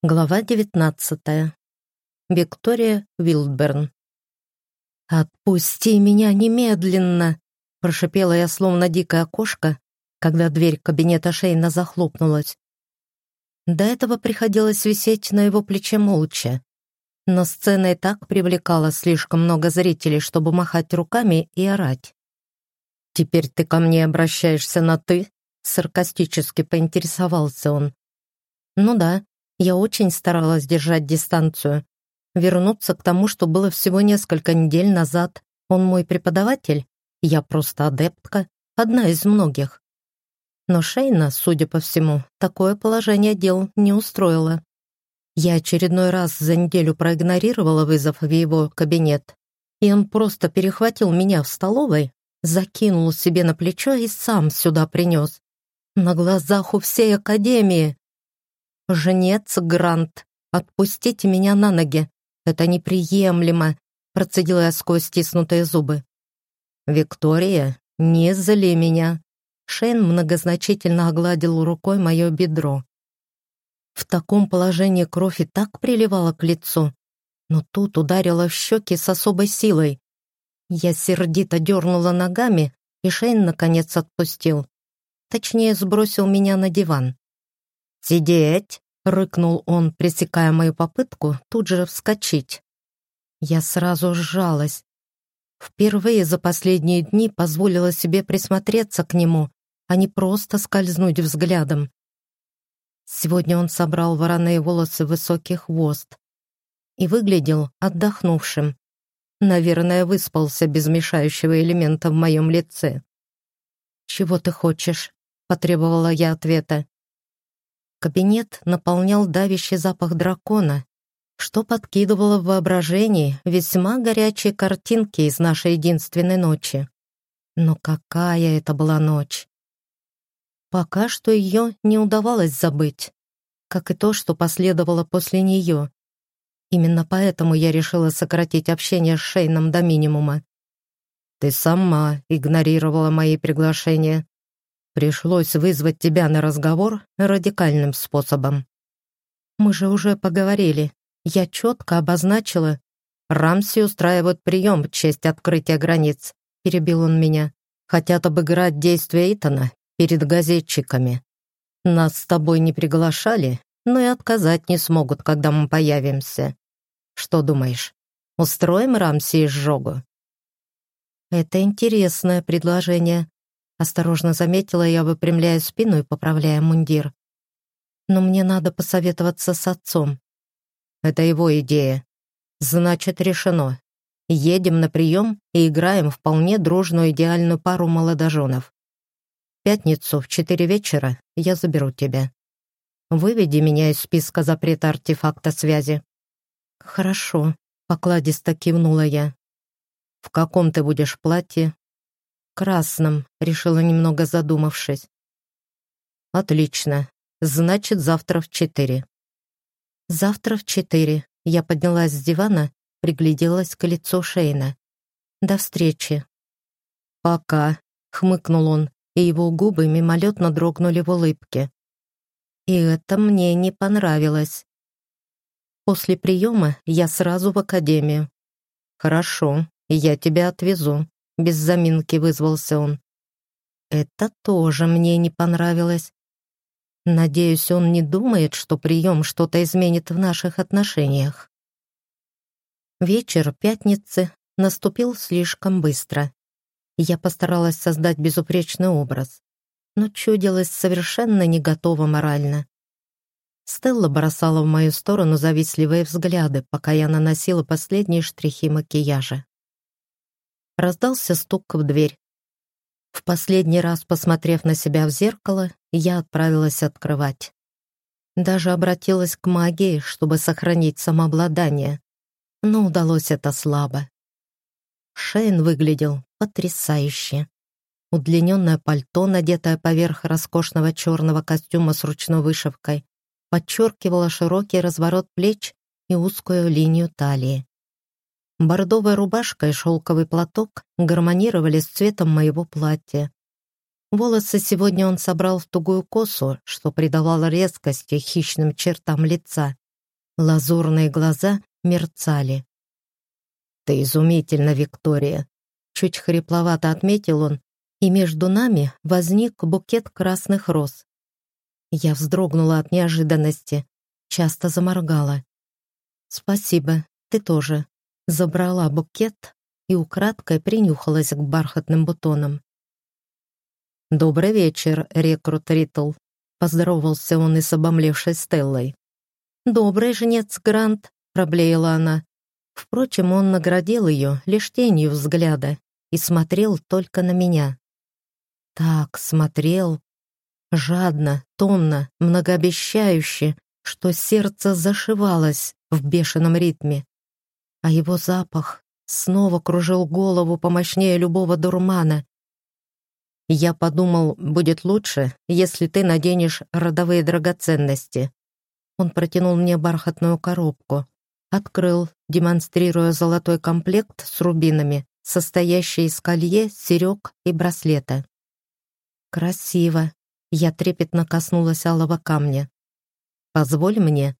Глава 19. Виктория Вилдберн. «Отпусти меня немедленно!» — прошипела я, словно дикая кошка, когда дверь кабинета Шейна захлопнулась. До этого приходилось висеть на его плече молча. Но сцена и так привлекала слишком много зрителей, чтобы махать руками и орать. «Теперь ты ко мне обращаешься на «ты»?» — саркастически поинтересовался он. «Ну да, я очень старалась держать дистанцию. Вернуться к тому, что было всего несколько недель назад. Он мой преподаватель, я просто адептка, одна из многих. Но Шейна, судя по всему, такое положение дел не устроило. Я очередной раз за неделю проигнорировала вызов в его кабинет, и он просто перехватил меня в столовой, закинул себе на плечо и сам сюда принес. На глазах у всей академии. «Женец Грант, отпустите меня на ноги. Это неприемлемо», процедила я сквозь стиснутые зубы. «Виктория, не зли меня». Шейн многозначительно огладил рукой мое бедро. В таком положении кровь и так приливала к лицу, но тут ударила в щеки с особой силой. Я сердито дернула ногами, и Шейн наконец отпустил. Точнее, сбросил меня на диван. «Сидеть!» — рыкнул он, пресекая мою попытку тут же вскочить. Я сразу сжалась. Впервые за последние дни позволила себе присмотреться к нему, а не просто скользнуть взглядом. Сегодня он собрал вороные волосы в высокий хвост и выглядел отдохнувшим. Наверное, выспался без мешающего элемента в моем лице. «Чего ты хочешь?» — потребовала я ответа. Кабинет наполнял давящий запах дракона, что подкидывало в воображении весьма горячие картинки из нашей единственной ночи. Но какая это была ночь! Пока что ее не удавалось забыть, как и то, что последовало после нее. Именно поэтому я решила сократить общение с Шейном до минимума. «Ты сама игнорировала мои приглашения», Пришлось вызвать тебя на разговор радикальным способом. Мы же уже поговорили. Я четко обозначила. Рамси устраивают прием в честь открытия границ. Перебил он меня. Хотят обыграть действия Итана перед газетчиками. Нас с тобой не приглашали, но и отказать не смогут, когда мы появимся. Что думаешь, устроим Рамси изжогу?» «Это интересное предложение», Осторожно заметила я, выпрямляя спину и поправляя мундир. Но мне надо посоветоваться с отцом. Это его идея. Значит, решено. Едем на прием и играем вполне дружную идеальную пару молодоженов. Пятницу в четыре вечера я заберу тебя. Выведи меня из списка запрета артефакта связи. Хорошо, покладисто кивнула я. В каком ты будешь платье? Красном», — решила немного задумавшись. «Отлично. Значит, завтра в четыре». «Завтра в четыре». Я поднялась с дивана, пригляделась к лицу Шейна. «До встречи». «Пока», — хмыкнул он, и его губы мимолетно дрогнули в улыбке. И это мне не понравилось. После приема я сразу в академию. «Хорошо, я тебя отвезу», без заминки вызвался он. Это тоже мне не понравилось. Надеюсь, он не думает, что прием что-то изменит в наших отношениях. Вечер пятницы наступил слишком быстро. Я постаралась создать безупречный образ, но чудилась совершенно не готова морально. Стелла бросала в мою сторону завистливые взгляды, пока я наносила последние штрихи макияжа. Раздался стук в дверь. В последний раз, посмотрев на себя в зеркало, я отправилась открывать. Даже обратилась к магии, чтобы сохранить самообладание, но удалось это слабо. Шейн выглядел потрясающе. Удлиненное пальто, надетое поверх роскошного черного костюма с ручной вышивкой, подчеркивало широкий разворот плеч и узкую линию талии. Бордовая рубашка и шелковый платок гармонировали с цветом моего платья. Волосы сегодня он собрал в тугую косу, что придавало резкости хищным чертам лица, Лазурные глаза мерцали. «Ты изумительна, Виктория!» Чуть хрипловато отметил он, и между нами возник букет красных роз. Я вздрогнула от неожиданности, часто заморгала. «Спасибо, ты тоже». Забрала букет и украдкой принюхалась к бархатным бутонам. «Добрый вечер, рекрут Ритл», — поздоровался он и с обомлевшей Стеллой. «Добрый жнец Грант», — проблеяла она. Впрочем, он наградил ее лишь тенью взгляда и смотрел только на меня. Так, смотрел. Жадно, томно, многообещающе, что сердце зашивалось в бешеном ритме. А его запах снова кружил голову помощнее любого дурмана. Я подумал, будет лучше, если ты наденешь родовые драгоценности. Он протянул мне бархатную коробку. Открыл, демонстрируя золотой комплект с рубинами, состоящий из колье, серег и браслета. Красиво. Я трепетно коснулась алого камня. «Позволь мне».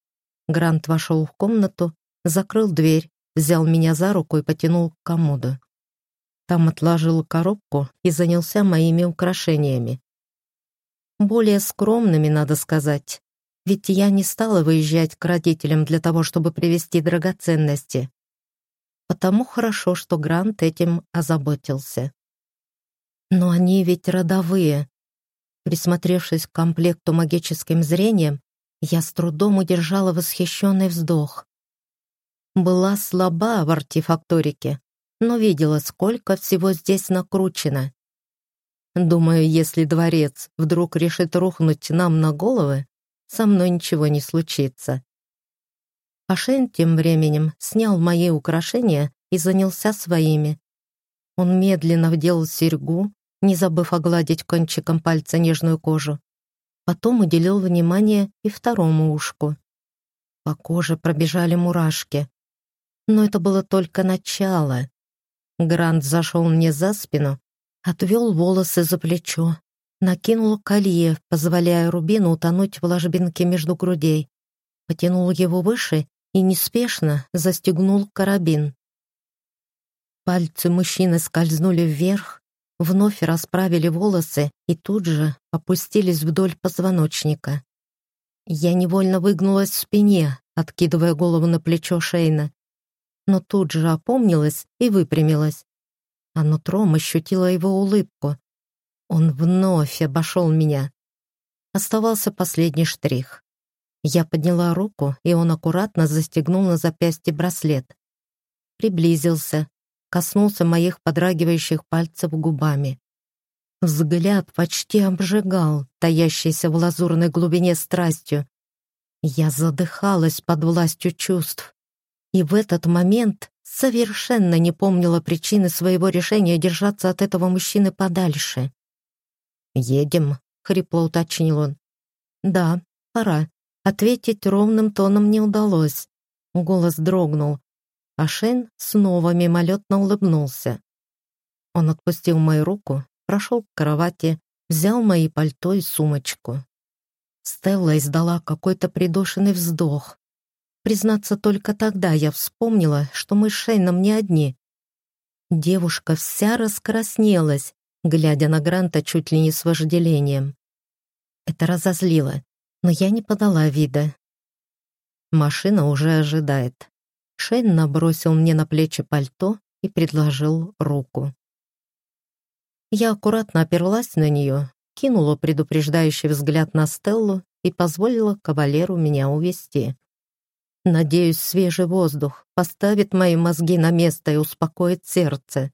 Грант вошел в комнату, закрыл дверь, взял меня за руку и потянул к комоду. Там отложил коробку и занялся моими украшениями. Более скромными, надо сказать, ведь я не стала выезжать к родителям для того, чтобы привезти драгоценности. Потому хорошо, что Грант этим озаботился. Но они ведь родовые. Присмотревшись к комплекту магическим зрением, я с трудом удержала восхищенный вздох. Была слаба в артефакторике, но видела, сколько всего здесь накручено. Думаю, если дворец вдруг решит рухнуть нам на головы, со мной ничего не случится. А Шейн тем временем снял мои украшения и занялся своими. Он медленно вдел серьгу, не забыв огладить кончиком пальца нежную кожу. Потом уделил внимание и второму ушку. По коже пробежали мурашки. Но это было только начало. Грант зашел мне за спину, отвел волосы за плечо, накинул колье, позволяя рубину утонуть в ложбинке между грудей, потянул его выше и неспешно застегнул карабин. Пальцы мужчины скользнули вверх, вновь расправили волосы и тут же опустились вдоль позвоночника. Я невольно выгнулась в спине, откидывая голову на плечо Шейна, но тут же опомнилась и выпрямилась. А нутром ощутила его улыбку. Он вновь обошел меня. Оставался последний штрих. Я подняла руку, и он аккуратно застегнул на запястье браслет. Приблизился, коснулся моих подрагивающих пальцев губами. Взгляд почти обжигал, таящийся в лазурной глубине страстью. Я задыхалась под властью чувств. И в этот момент совершенно не помнила причины своего решения держаться от этого мужчины подальше. «Едем», — хрипло уточнил он. «Да, пора». Ответить ровным тоном не удалось. Голос дрогнул, а Шейн снова мимолетно улыбнулся. Он отпустил мою руку, прошел к кровати, взял мои пальто и сумочку. Стелла издала какой-то придушенный вздох. Признаться, только тогда я вспомнила, что мы с Шейном не одни. Девушка вся раскраснелась, глядя на Гранта чуть ли не с вожделением. Это разозлило, но я не подала вида. Машина уже ожидает. Шейн набросил мне на плечи пальто и предложил руку. Я аккуратно оперлась на нее, кинула предупреждающий взгляд на Стеллу и позволила кавалеру меня увести. Надеюсь, свежий воздух поставит мои мозги на место и успокоит сердце.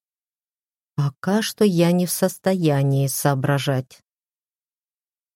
Пока что я не в состоянии соображать.